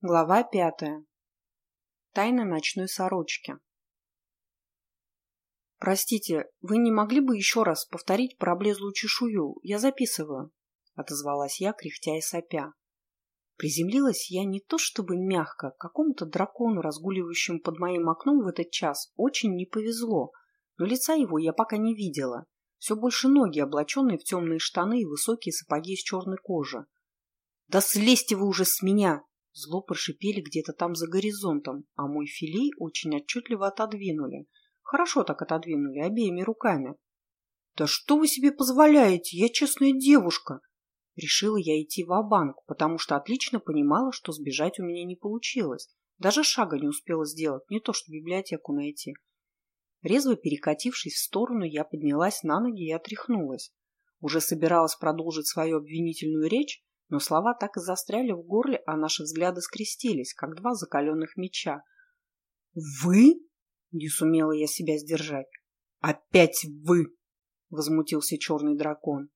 Глава пятая. Тайна ночной сорочки. «Простите, вы не могли бы еще раз повторить про облезлую чешую? Я записываю», — отозвалась я, кряхтя и сопя. Приземлилась я не то чтобы мягко, какому-то дракону, разгуливающему под моим окном в этот час, очень не повезло, но лица его я пока не видела. Все больше ноги, облаченные в темные штаны и высокие сапоги из черной кожи. «Да слезьте вы уже с меня!» Зло прошипели где-то там за горизонтом, а мой филей очень отчетливо отодвинули. Хорошо так отодвинули, обеими руками. «Да что вы себе позволяете? Я честная девушка!» Решила я идти в банк потому что отлично понимала, что сбежать у меня не получилось. Даже шага не успела сделать, не то что библиотеку найти. Резво перекатившись в сторону, я поднялась на ноги и отряхнулась. Уже собиралась продолжить свою обвинительную речь, но слова так и застряли в горле, а наши взгляды скрестились, как два закаленных меча. «Вы?» — не сумела я себя сдержать. «Опять вы!» — возмутился черный дракон.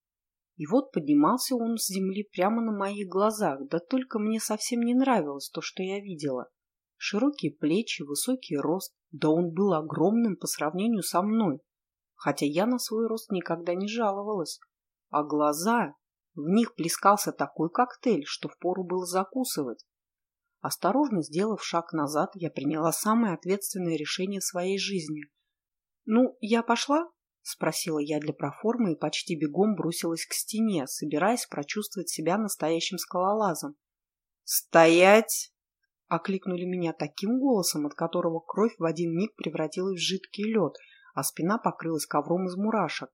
И вот поднимался он с земли прямо на моих глазах, да только мне совсем не нравилось то, что я видела. Широкие плечи, высокий рост, да он был огромным по сравнению со мной, хотя я на свой рост никогда не жаловалась. А глаза, в них плескался такой коктейль, что впору было закусывать. Осторожно сделав шаг назад, я приняла самое ответственное решение своей жизни. «Ну, я пошла?» — спросила я для проформы и почти бегом бросилась к стене, собираясь прочувствовать себя настоящим скалолазом. «Стоять!» — окликнули меня таким голосом, от которого кровь в один миг превратилась в жидкий лед, а спина покрылась ковром из мурашек.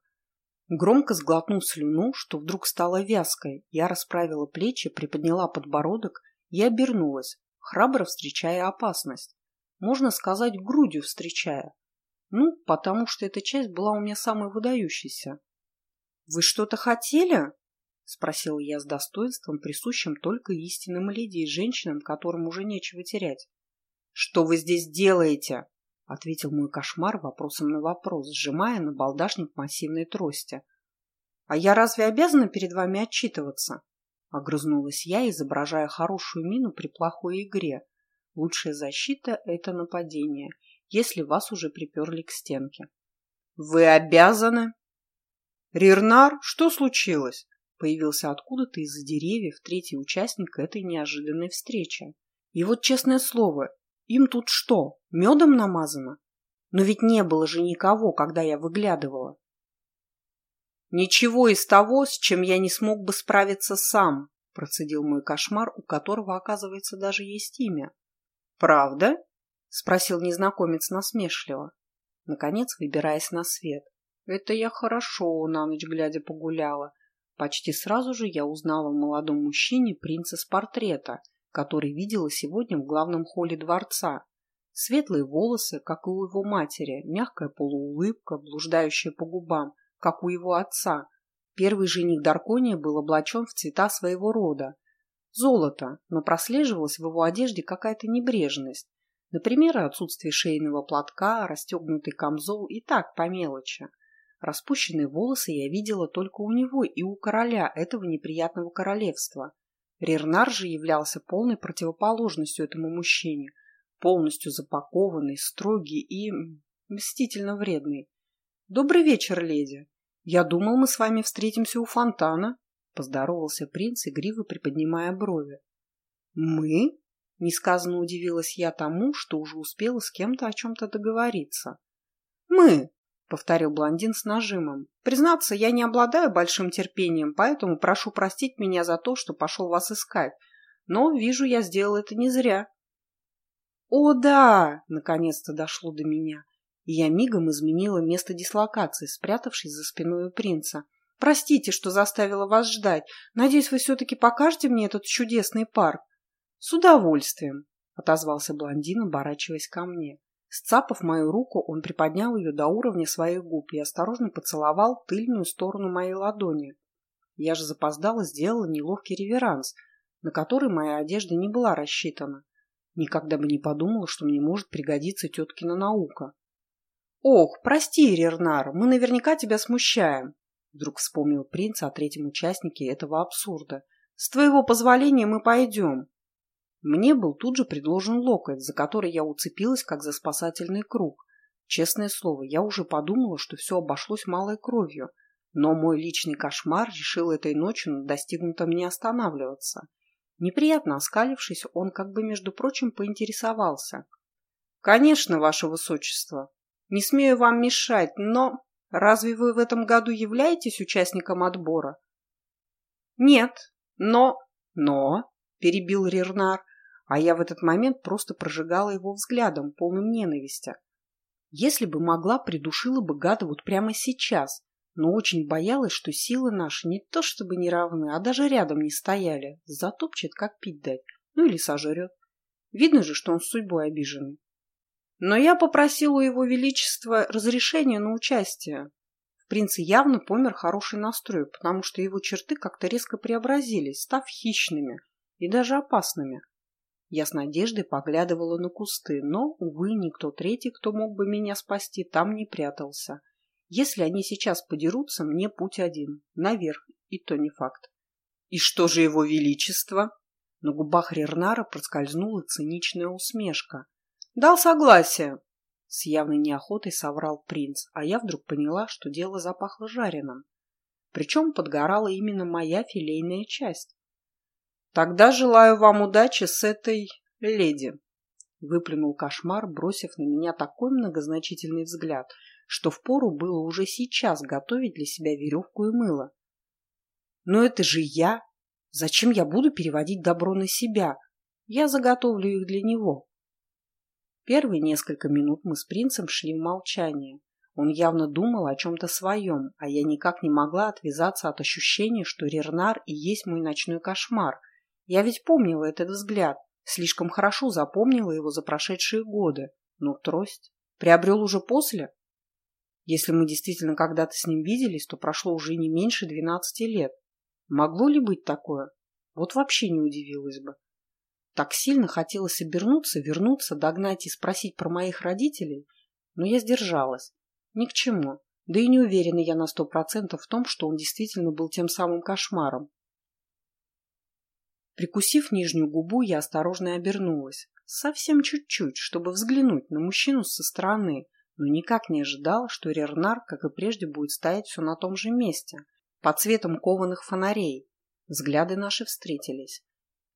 Громко сглотнув слюну, что вдруг стало вязкой, я расправила плечи, приподняла подбородок и обернулась, храбро встречая опасность. Можно сказать, грудью встречая. Ну, потому что эта часть была у меня самой выдающейся. «Вы что-то хотели?» — спросила я с достоинством, присущим только истинным леди и женщинам, которым уже нечего терять. «Что вы здесь делаете?» — ответил мой кошмар вопросом на вопрос, сжимая на балдашник массивной трости. «А я разве обязана перед вами отчитываться?» — огрызнулась я, изображая хорошую мину при плохой игре. «Лучшая защита — это нападение, если вас уже приперли к стенке». «Вы обязаны?» «Рирнар, что случилось?» Появился откуда-то из-за деревьев третий участник этой неожиданной встречи. И вот, честное слово, им тут что, медом намазано? Но ведь не было же никого, когда я выглядывала. Ничего из того, с чем я не смог бы справиться сам, процедил мой кошмар, у которого, оказывается, даже есть имя. Правда? спросил незнакомец насмешливо, наконец выбираясь на свет. Это я хорошо на ночь глядя погуляла. Почти сразу же я узнала в молодом мужчине принца с портрета – который видела сегодня в главном холле дворца. Светлые волосы, как и у его матери, мягкая полуулыбка, блуждающая по губам, как у его отца. Первый жених Даркония был облачен в цвета своего рода. Золото, но прослеживалась в его одежде какая-то небрежность. Например, отсутствие шейного платка, расстегнутый камзол и так по мелочи. Распущенные волосы я видела только у него и у короля этого неприятного королевства. Рернар же являлся полной противоположностью этому мужчине, полностью запакованный, строгий и мстительно вредный. «Добрый вечер, леди. Я думал, мы с вами встретимся у фонтана», — поздоровался принц, игриво приподнимая брови. «Мы?» — несказанно удивилась я тому, что уже успела с кем-то о чем-то договориться. «Мы!» — повторил блондин с нажимом. «Признаться, я не обладаю большим терпением, поэтому прошу простить меня за то, что пошел вас искать. Но, вижу, я сделал это не зря». «О, да!» — наконец-то дошло до меня. И я мигом изменила место дислокации, спрятавшись за спиной принца. «Простите, что заставила вас ждать. Надеюсь, вы все-таки покажете мне этот чудесный парк?» «С удовольствием», — отозвался блондин, оборачиваясь ко мне. Сцапав мою руку, он приподнял ее до уровня своих губ и осторожно поцеловал тыльную сторону моей ладони. Я же запоздала сделала неловкий реверанс, на который моя одежда не была рассчитана. Никогда бы не подумала, что мне может пригодиться теткина наука. «Ох, прости, Рернар, мы наверняка тебя смущаем», — вдруг вспомнил принц о третьем участнике этого абсурда. «С твоего позволения мы пойдем». Мне был тут же предложен локоть, за который я уцепилась, как за спасательный круг. Честное слово, я уже подумала, что все обошлось малой кровью, но мой личный кошмар решил этой ночью на достигнутом не останавливаться. Неприятно оскалившись, он как бы, между прочим, поинтересовался. «Конечно, ваше высочество. Не смею вам мешать, но разве вы в этом году являетесь участником отбора?» «Нет, но...» «Но...» — перебил Рернар, а я в этот момент просто прожигала его взглядом, полным ненависти. Если бы могла, придушила бы гада вот прямо сейчас, но очень боялась, что силы наши не то чтобы не равны, а даже рядом не стояли. Затопчет, как пить дать, ну или сожрет. Видно же, что он с судьбой обиженный. Но я попросила у его величества разрешения на участие. В принце явно помер хороший настрой, потому что его черты как-то резко преобразились, став хищными и даже опасными. Я с надеждой поглядывала на кусты, но, увы, никто третий, кто мог бы меня спасти, там не прятался. Если они сейчас подерутся, мне путь один. Наверх. И то не факт. И что же его величество? На губах Рернара проскользнула циничная усмешка. Дал согласие. С явной неохотой соврал принц, а я вдруг поняла, что дело запахло жареным. Причем подгорала именно моя филейная часть. Тогда желаю вам удачи с этой леди. Выплюнул кошмар, бросив на меня такой многозначительный взгляд, что впору было уже сейчас готовить для себя веревку и мыло. Но это же я! Зачем я буду переводить добро на себя? Я заготовлю их для него. Первые несколько минут мы с принцем шли в молчании. Он явно думал о чем-то своем, а я никак не могла отвязаться от ощущения, что Рернар и есть мой ночной кошмар. Я ведь помнила этот взгляд, слишком хорошо запомнила его за прошедшие годы. Но трость приобрел уже после? Если мы действительно когда-то с ним виделись, то прошло уже не меньше двенадцати лет. Могло ли быть такое? Вот вообще не удивилась бы. Так сильно хотелось обернуться, вернуться, догнать и спросить про моих родителей, но я сдержалась. Ни к чему. Да и не уверена я на сто процентов в том, что он действительно был тем самым кошмаром. Прикусив нижнюю губу, я осторожно обернулась. Совсем чуть-чуть, чтобы взглянуть на мужчину со стороны, но никак не ожидала, что Рернар, как и прежде, будет стоять все на том же месте, под цветом кованых фонарей. Взгляды наши встретились.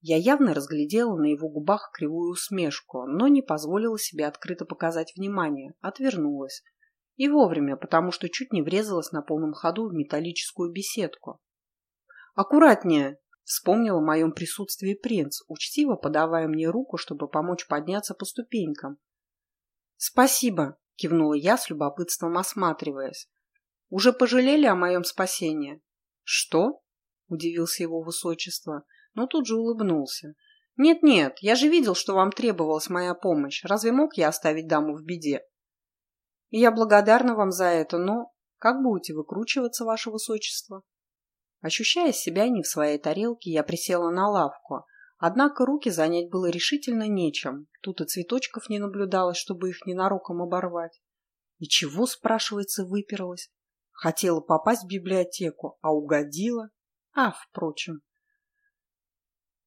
Я явно разглядела на его губах кривую усмешку, но не позволила себе открыто показать внимание, отвернулась. И вовремя, потому что чуть не врезалась на полном ходу в металлическую беседку. «Аккуратнее!» — вспомнил о моем присутствии принц, учтиво подавая мне руку, чтобы помочь подняться по ступенькам. «Спасибо!» кивнула я с любопытством осматриваясь. Уже пожалели о моем спасении? Что? Удивился его высочество, но тут же улыбнулся. Нет-нет, я же видел, что вам требовалась моя помощь. Разве мог я оставить даму в беде? Я благодарна вам за это, но как будете выкручиваться, ваше высочество? Ощущая себя не в своей тарелке, я присела на лавку, Однако руки занять было решительно нечем. Тут и цветочков не наблюдалось, чтобы их ненароком оборвать. И чего, спрашивается, выперлась? Хотела попасть в библиотеку, а угодила. А, впрочем.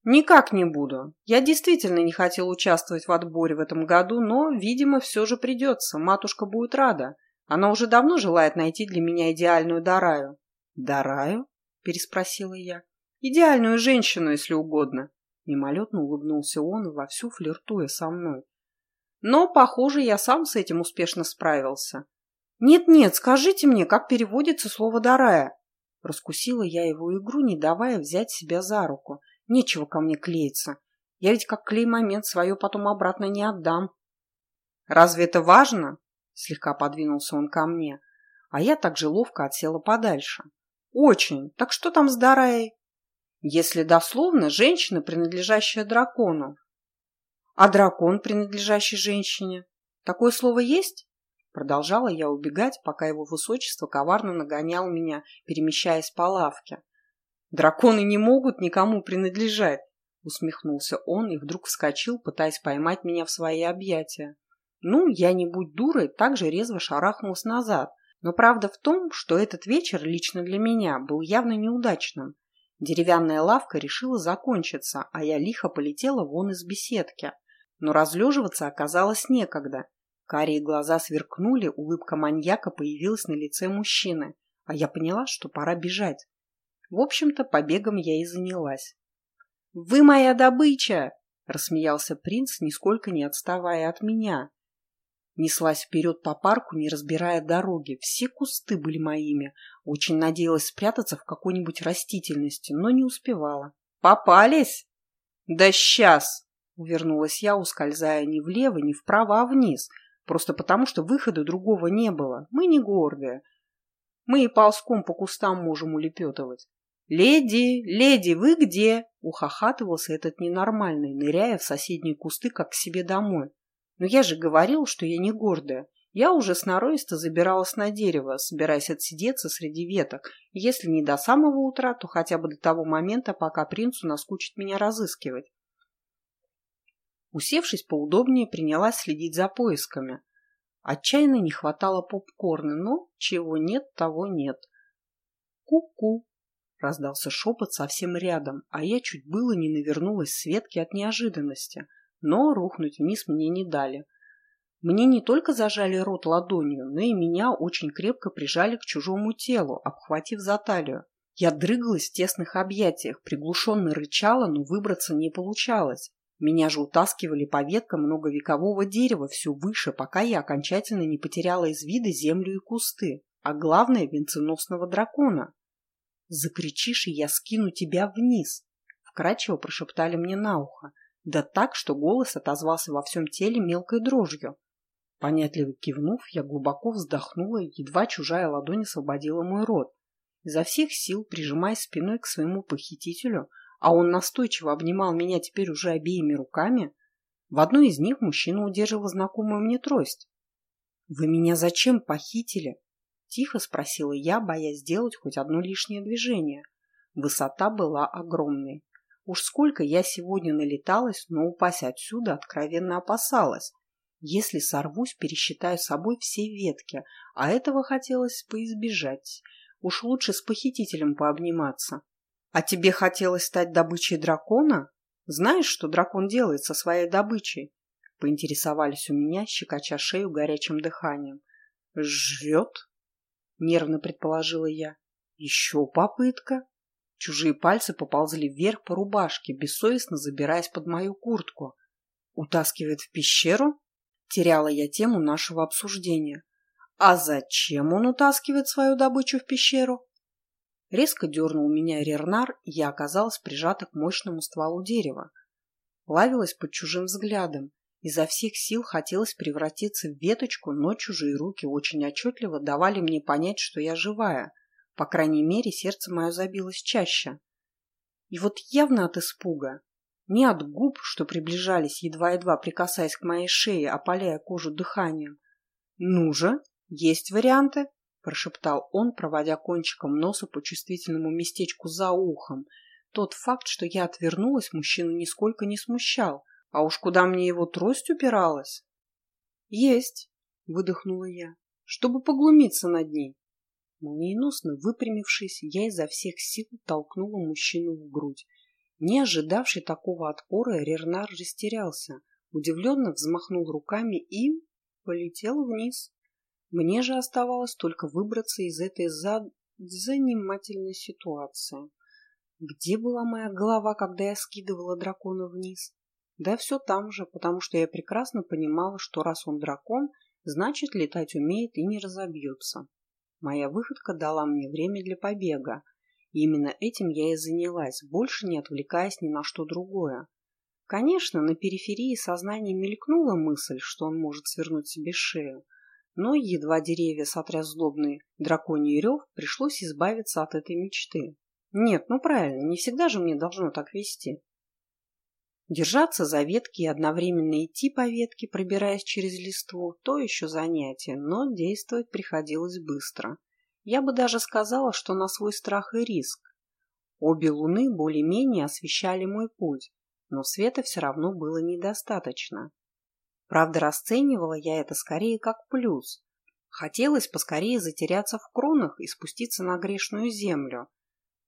Никак не буду. Я действительно не хотел участвовать в отборе в этом году, но, видимо, все же придется. Матушка будет рада. Она уже давно желает найти для меня идеальную Дараю. Дараю? Переспросила я. Идеальную женщину, если угодно. Мимолетно улыбнулся он, вовсю флиртуя со мной. Но, похоже, я сам с этим успешно справился. «Нет-нет, скажите мне, как переводится слово «дарая»?» Раскусила я его игру, не давая взять себя за руку. Нечего ко мне клеиться. Я ведь как клей-момент свое потом обратно не отдам. «Разве это важно?» Слегка подвинулся он ко мне, а я так же ловко отсела подальше. «Очень. Так что там с Дараей?» Если дословно, женщина, принадлежащая дракону. А дракон, принадлежащий женщине. Такое слово есть? Продолжала я убегать, пока его высочество коварно нагонял меня, перемещаясь по лавке. Драконы не могут никому принадлежать, усмехнулся он и вдруг вскочил, пытаясь поймать меня в свои объятия. Ну, я не будь дурой, так же резво шарахнулась назад. Но правда в том, что этот вечер лично для меня был явно неудачным. Деревянная лавка решила закончиться, а я лихо полетела вон из беседки. Но разлеживаться оказалось некогда. Карие глаза сверкнули, улыбка маньяка появилась на лице мужчины, а я поняла, что пора бежать. В общем-то, побегом я и занялась. «Вы моя добыча!» — рассмеялся принц, нисколько не отставая от меня. Неслась вперед по парку, не разбирая дороги. Все кусты были моими. Очень надеялась спрятаться в какой-нибудь растительности, но не успевала. «Попались?» «Да сейчас!» — увернулась я, ускользая не влево, не вправо, а вниз. Просто потому, что выхода другого не было. Мы не гордые. Мы и ползком по кустам можем улепетывать. «Леди, леди, вы где?» — ухахатывался этот ненормальный, ныряя в соседние кусты, как к себе домой. Но я же говорил, что я не гордая. Я уже сноровисто забиралась на дерево, собираясь отсидеться среди веток, если не до самого утра, то хотя бы до того момента, пока принцу наскучит меня разыскивать. Усевшись поудобнее, принялась следить за поисками. Отчаянно не хватало попкорна, но чего нет, того нет. «Ку-ку!» — раздался шепот совсем рядом, а я чуть было не навернулась с ветки от неожиданности — но рухнуть вниз мне не дали. Мне не только зажали рот ладонью, но и меня очень крепко прижали к чужому телу, обхватив за талию. Я дрыгалась в тесных объятиях, приглушенно рычала, но выбраться не получалось. Меня же утаскивали по веткам многовекового дерева все выше, пока я окончательно не потеряла из вида землю и кусты, а главное – венценосного дракона. «Закричишь, и я скину тебя вниз!» – вкрадчиво прошептали мне на ухо – да так, что голос отозвался во всем теле мелкой дрожью. Понятливо кивнув, я глубоко вздохнула, едва чужая ладонь освободила мой рот. Изо всех сил, прижимаясь спиной к своему похитителю, а он настойчиво обнимал меня теперь уже обеими руками, в одной из них мужчина удерживал знакомую мне трость. «Вы меня зачем похитили?» — тихо спросила я, боясь сделать хоть одно лишнее движение. Высота была огромной. Уж сколько я сегодня налеталась, но упасть отсюда откровенно опасалась. Если сорвусь, пересчитаю собой все ветки, а этого хотелось поизбежать. Уж лучше с похитителем пообниматься. А тебе хотелось стать добычей дракона? Знаешь, что дракон делает со своей добычей? Поинтересовались у меня, щекоча шею горячим дыханием. Жрет? Нервно предположила я. Еще попытка. Чужие пальцы поползли вверх по рубашке, бессовестно забираясь под мою куртку. Утаскивает в пещеру? Теряла я тему нашего обсуждения. А зачем он утаскивает свою добычу в пещеру? Резко дернул меня Рернар, и я оказалась прижата к мощному стволу дерева. Плавилась под чужим взглядом. Изо всех сил хотелось превратиться в веточку, но чужие руки очень отчетливо давали мне понять, что я живая — по крайней мере, сердце мое забилось чаще. И вот явно от испуга, не от губ, что приближались, едва-едва прикасаясь к моей шее, опаляя кожу дыханием. «Ну же, есть варианты?» – прошептал он, проводя кончиком носа по чувствительному местечку за ухом. Тот факт, что я отвернулась, мужчину нисколько не смущал. А уж куда мне его трость упиралась? «Есть!» – выдохнула я, чтобы поглумиться над ней. Молниеносно выпрямившись, я изо всех сил толкнула мужчину в грудь. Не ожидавший такого отпора, Рернар растерялся, удивленно взмахнул руками и полетел вниз. Мне же оставалось только выбраться из этой зад... занимательной ситуации. Где была моя голова, когда я скидывала дракона вниз? Да все там же, потому что я прекрасно понимала, что раз он дракон, значит летать умеет и не разобьется. Моя выходка дала мне время для побега. И именно этим я и занялась, больше не отвлекаясь ни на что другое. Конечно, на периферии сознания мелькнула мысль, что он может свернуть себе шею, но едва деревья сотряс злобный драконий рев, пришлось избавиться от этой мечты. Нет, ну правильно, не всегда же мне должно так вести. Держаться за ветки и одновременно идти по ветке, пробираясь через листву, то еще занятие, но действовать приходилось быстро. Я бы даже сказала, что на свой страх и риск. Обе луны более-менее освещали мой путь, но света все равно было недостаточно. Правда, расценивала я это скорее как плюс. Хотелось поскорее затеряться в кронах и спуститься на грешную землю.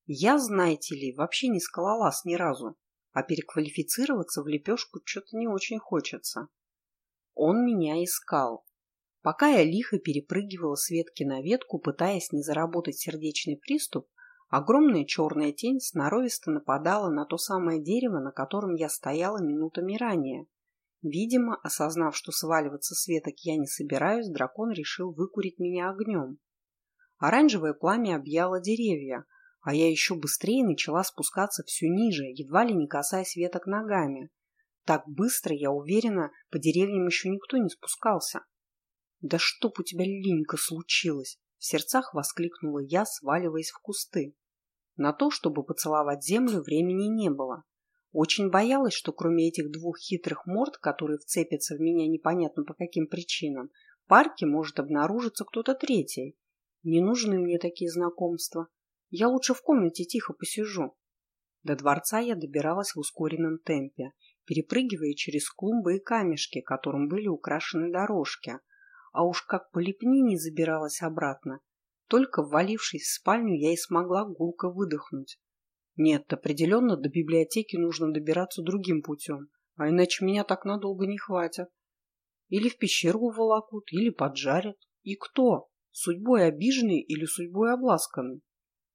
Я, знаете ли, вообще не скалолаз ни разу, а переквалифицироваться в лепешку что-то не очень хочется. Он меня искал. Пока я лихо перепрыгивала с ветки на ветку, пытаясь не заработать сердечный приступ, огромная черная тень сноровисто нападала на то самое дерево, на котором я стояла минутами ранее. Видимо, осознав, что сваливаться с веток я не собираюсь, дракон решил выкурить меня огнем. Оранжевое пламя объяло деревья, а я еще быстрее начала спускаться все ниже, едва ли не касаясь веток ногами. Так быстро, я уверена, по деревьям еще никто не спускался. «Да чтоб у тебя, Линька, случилось!» — в сердцах воскликнула я, сваливаясь в кусты. На то, чтобы поцеловать землю, времени не было. Очень боялась, что кроме этих двух хитрых морд, которые вцепятся в меня непонятно по каким причинам, в парке может обнаружиться кто-то третий. Не нужны мне такие знакомства. Я лучше в комнате тихо посижу. До дворца я добиралась в ускоренном темпе, перепрыгивая через клумбы и камешки, которым были украшены дорожки. А уж как по лепнине забиралась обратно. Только ввалившись в спальню, я и смогла гулко выдохнуть. Нет, определенно до библиотеки нужно добираться другим путем, а иначе меня так надолго не хватит. Или в пещеру уволокут, или поджарят. И кто? Судьбой обиженный или судьбой обласканный?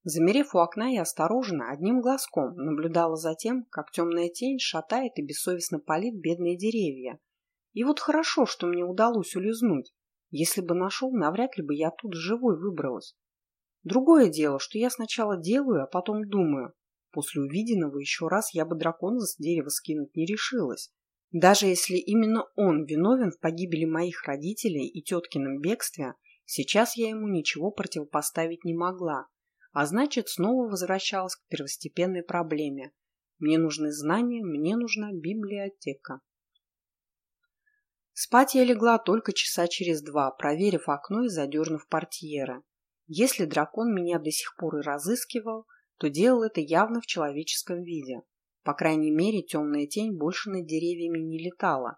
Замерев у окна, я осторожно, одним глазком, наблюдала за тем, как темная тень шатает и бессовестно палит бедные деревья. И вот хорошо, что мне удалось улизнуть. Если бы нашел, навряд ли бы я тут живой выбралась. Другое дело, что я сначала делаю, а потом думаю. После увиденного еще раз я бы дракона с дерева скинуть не решилась. Даже если именно он виновен в погибели моих родителей и теткином бегстве, сейчас я ему ничего противопоставить не могла. А значит, снова возвращалась к первостепенной проблеме. Мне нужны знания, мне нужна библиотека. Спать я легла только часа через два, проверив окно и задернув портьеры. Если дракон меня до сих пор и разыскивал, то делал это явно в человеческом виде. По крайней мере, темная тень больше над деревьями не летала.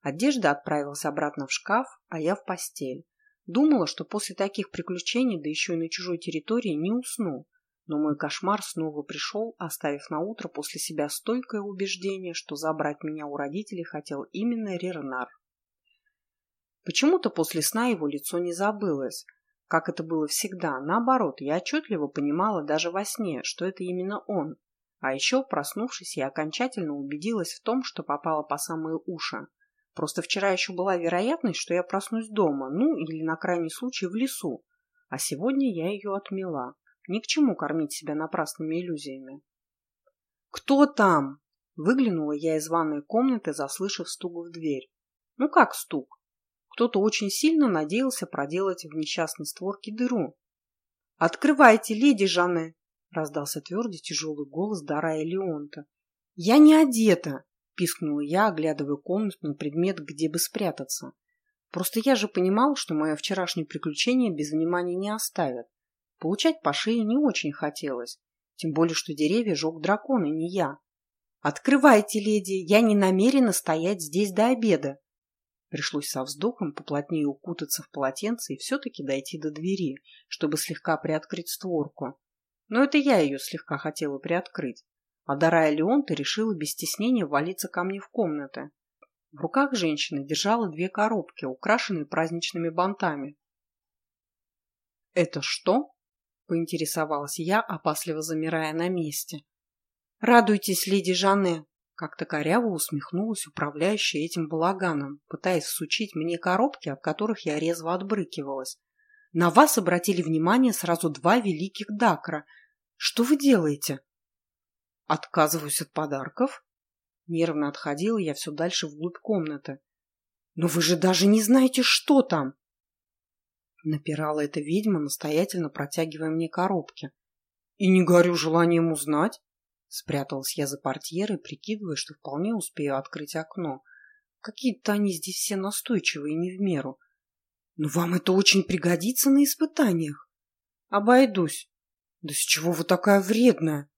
Одежда отправилась обратно в шкаф, а я в постель. Думала, что после таких приключений, да еще и на чужой территории, не усну. Но мой кошмар снова пришел, оставив на утро после себя стойкое убеждение, что забрать меня у родителей хотел именно Рернар. Почему-то после сна его лицо не забылось, как это было всегда. Наоборот, я отчетливо понимала даже во сне, что это именно он. А еще, проснувшись, я окончательно убедилась в том, что попала по самые уши. Просто вчера еще была вероятность, что я проснусь дома, ну или на крайний случай в лесу. А сегодня я ее отмела. Ни к чему кормить себя напрасными иллюзиями. «Кто там?» Выглянула я из ванной комнаты, заслышав стук в дверь. Ну как стук? Кто-то очень сильно надеялся проделать в несчастной створке дыру. «Открывайте, леди Жанне!» — раздался твердый тяжелый голос Дарая Леонта. «Я не одета!» Пискнула я, оглядывая комнату на предмет, где бы спрятаться. Просто я же понимал, что мое вчерашнее приключение без внимания не оставят. Получать по шее не очень хотелось, тем более, что деревья жег дракон, и не я. «Открывайте, леди, я не намерена стоять здесь до обеда!» Пришлось со вздохом поплотнее укутаться в полотенце и все-таки дойти до двери, чтобы слегка приоткрыть створку. Но это я ее слегка хотела приоткрыть а Дарая Леонта решила без стеснения валиться ко мне в комнаты. В руках женщины держала две коробки, украшенные праздничными бантами. «Это что?» – поинтересовалась я, опасливо замирая на месте. «Радуйтесь, леди Жанне!» – как-то коряво усмехнулась управляющая этим балаганом, пытаясь всучить мне коробки, от которых я резво отбрыкивалась. «На вас обратили внимание сразу два великих дакра. Что вы делаете?» Отказываюсь от подарков? Нервно отходила я все дальше вглубь комнаты. Но вы же даже не знаете, что там! Напирала эта ведьма, настоятельно протягивая мне коробки. И не горю желанием узнать. Спряталась я за портьерой, прикидывая, что вполне успею открыть окно. Какие-то они здесь все настойчивые не в меру. Но вам это очень пригодится на испытаниях. Обойдусь. Да с чего вы такая вредная?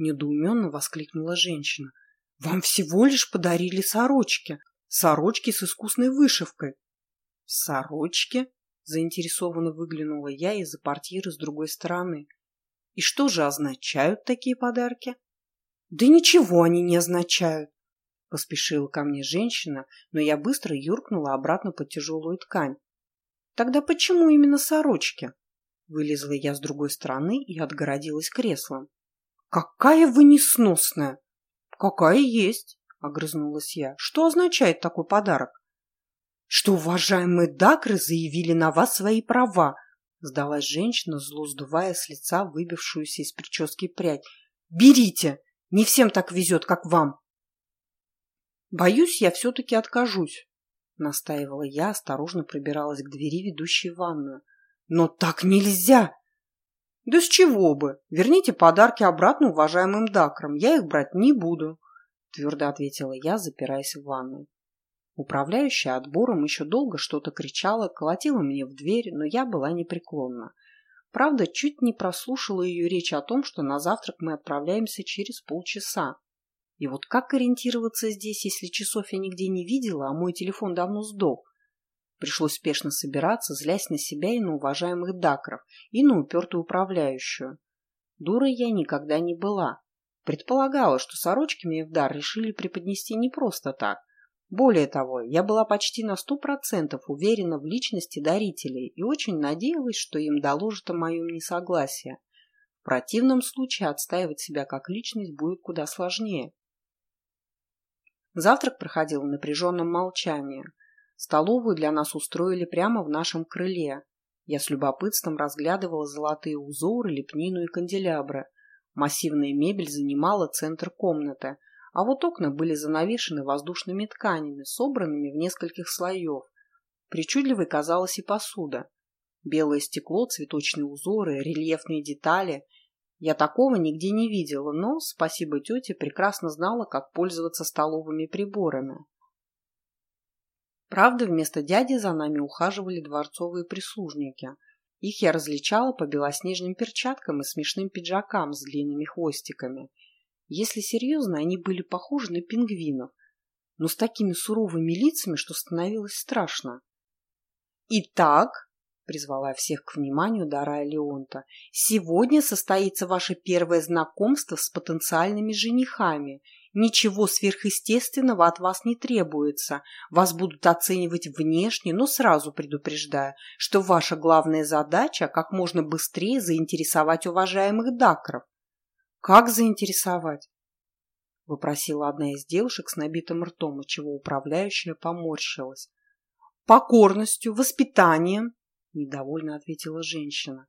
Недоуменно воскликнула женщина. Вам всего лишь подарили сорочки. Сорочки с искусной вышивкой. Сорочки? Заинтересованно выглянула я из-за портьеры с другой стороны. И что же означают такие подарки? Да ничего они не означают. Поспешила ко мне женщина, но я быстро юркнула обратно под тяжелую ткань. Тогда почему именно сорочки? Вылезла я с другой стороны и отгородилась креслом. Какая вы несносная! Какая есть, огрызнулась я. Что означает такой подарок? Что уважаемые дакры заявили на вас свои права, сдалась женщина, зло сдувая с лица выбившуюся из прически прядь. Берите! Не всем так везет, как вам. Боюсь, я все-таки откажусь, настаивала я, осторожно пробиралась к двери, ведущей в ванную. Но так нельзя! Да с чего бы? Верните подарки обратно уважаемым дакрам. Я их брать не буду, твердо ответила я, запираясь в ванную. Управляющая отбором еще долго что-то кричала, колотила мне в дверь, но я была непреклонна. Правда, чуть не прослушала ее речь о том, что на завтрак мы отправляемся через полчаса. И вот как ориентироваться здесь, если часов я нигде не видела, а мой телефон давно сдох? Пришлось спешно собираться, злясь на себя и на уважаемых дакров, и на упертую управляющую. Дурой я никогда не была. Предполагала, что сорочки мне в дар решили преподнести не просто так. Более того, я была почти на сто процентов уверена в личности дарителей и очень надеялась, что им доложат о моем несогласии. В противном случае отстаивать себя как личность будет куда сложнее. Завтрак проходил в напряженном молчании. Столовую для нас устроили прямо в нашем крыле. Я с любопытством разглядывала золотые узоры, лепнину и канделябры. Массивная мебель занимала центр комнаты, а вот окна были занавешены воздушными тканями, собранными в нескольких слоев. Причудливой казалась и посуда. Белое стекло, цветочные узоры, рельефные детали – я такого нигде не видела, но, спасибо тете, прекрасно знала, как пользоваться столовыми приборами. Правда, вместо дяди за нами ухаживали дворцовые прислужники. Их я различала по белоснежным перчаткам и смешным пиджакам с длинными хвостиками. Если серьезно, они были похожи на пингвинов, но с такими суровыми лицами, что становилось страшно. «Итак», призвала всех к вниманию Дарая Леонта. «Сегодня состоится ваше первое знакомство с потенциальными женихами. Ничего сверхъестественного от вас не требуется. Вас будут оценивать внешне, но сразу предупреждаю, что ваша главная задача – как можно быстрее заинтересовать уважаемых дакров». «Как заинтересовать?» – вопросила одна из девушек с набитым ртом, отчего управляющая поморщилась. «Покорностью, воспитанием, — недовольно ответила женщина.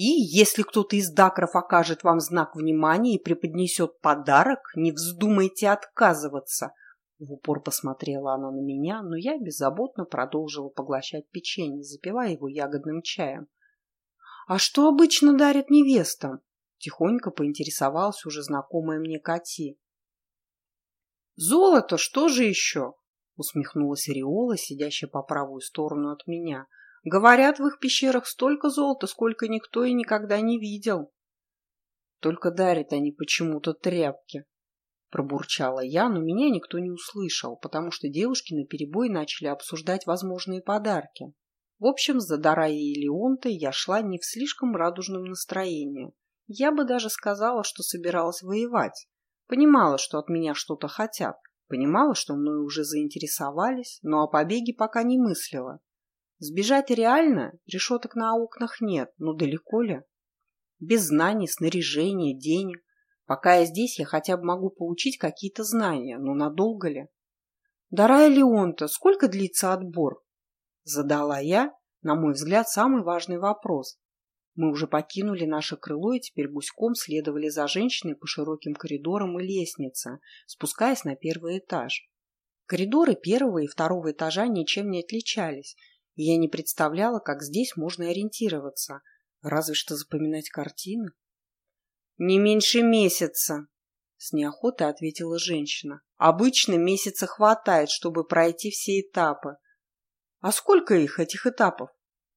«И если кто-то из дакров окажет вам знак внимания и преподнесет подарок, не вздумайте отказываться!» В упор посмотрела она на меня, но я беззаботно продолжила поглощать печенье, запивая его ягодным чаем. «А что обычно дарят невестам?» Тихонько поинтересовалась уже знакомая мне Кати. «Золото, что же еще?» усмехнулась Риола, сидящая по правую сторону от меня – Говорят, в их пещерах столько золота, сколько никто и никогда не видел. Только дарят они почему-то тряпки. Пробурчала я, но меня никто не услышал, потому что девушки наперебой начали обсуждать возможные подарки. В общем, за Дараей и Леонтой я шла не в слишком радужном настроении. Я бы даже сказала, что собиралась воевать. Понимала, что от меня что-то хотят. Понимала, что мною уже заинтересовались, но о побеге пока не мыслила. Сбежать реально, решеток на окнах нет, но далеко ли? Без знаний, снаряжения, денег. Пока я здесь, я хотя бы могу получить какие-то знания, но надолго ли? Дарая Леонта, сколько длится отбор? Задала я, на мой взгляд, самый важный вопрос. Мы уже покинули наше крыло и теперь гуськом следовали за женщиной по широким коридорам и лестнице, спускаясь на первый этаж. Коридоры первого и второго этажа ничем не отличались, я не представляла, как здесь можно ориентироваться, разве что запоминать картины. «Не меньше месяца», — с неохотой ответила женщина. «Обычно месяца хватает, чтобы пройти все этапы». «А сколько их, этих этапов?»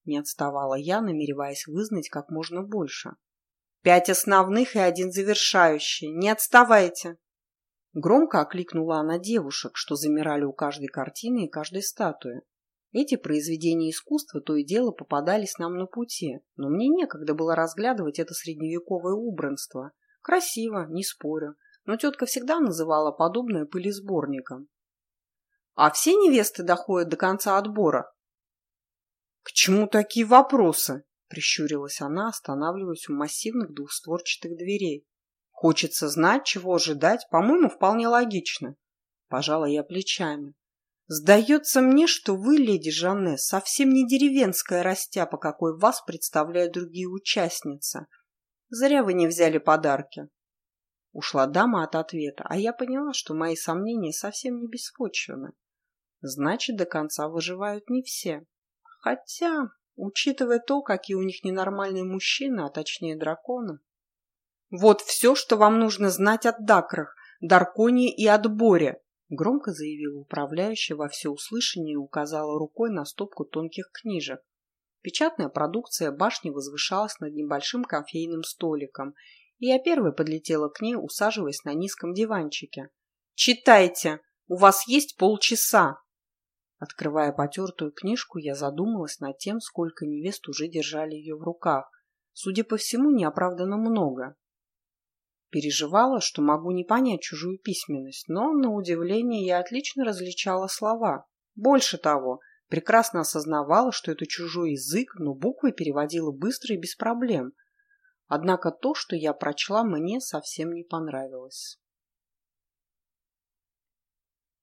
Не отставала я, намереваясь вызнать как можно больше. «Пять основных и один завершающий. Не отставайте!» Громко окликнула она девушек, что замирали у каждой картины и каждой статуи. Эти произведения искусства то и дело попадались нам на пути, но мне некогда было разглядывать это средневековое убранство. Красиво, не спорю, но тетка всегда называла подобное пылесборником. А все невесты доходят до конца отбора? К чему такие вопросы? Прищурилась она, останавливаясь у массивных двухстворчатых дверей. Хочется знать, чего ожидать, по-моему, вполне логично. Пожала я плечами. Сдается мне, что вы, леди Жанне, совсем не деревенская растяпа, какой вас представляют другие участницы. Зря вы не взяли подарки. Ушла дама от ответа, а я поняла, что мои сомнения совсем не беспочвены. Значит, до конца выживают не все. Хотя, учитывая то, какие у них ненормальные мужчины, а точнее драконы. Вот все, что вам нужно знать от Дакрах, Дарконии и отборе, громко заявила управляющая во всеуслышание и указала рукой на стопку тонких книжек. Печатная продукция башни возвышалась над небольшим кофейным столиком, и я первой подлетела к ней, усаживаясь на низком диванчике. «Читайте! У вас есть полчаса!» Открывая потертую книжку, я задумалась над тем, сколько невест уже держали ее в руках. Судя по всему, неоправданно много. Переживала, что могу не понять чужую письменность, но, на удивление, я отлично различала слова. Больше того, прекрасно осознавала, что это чужой язык, но буквы переводила быстро и без проблем – Однако то, что я прочла, мне совсем не понравилось.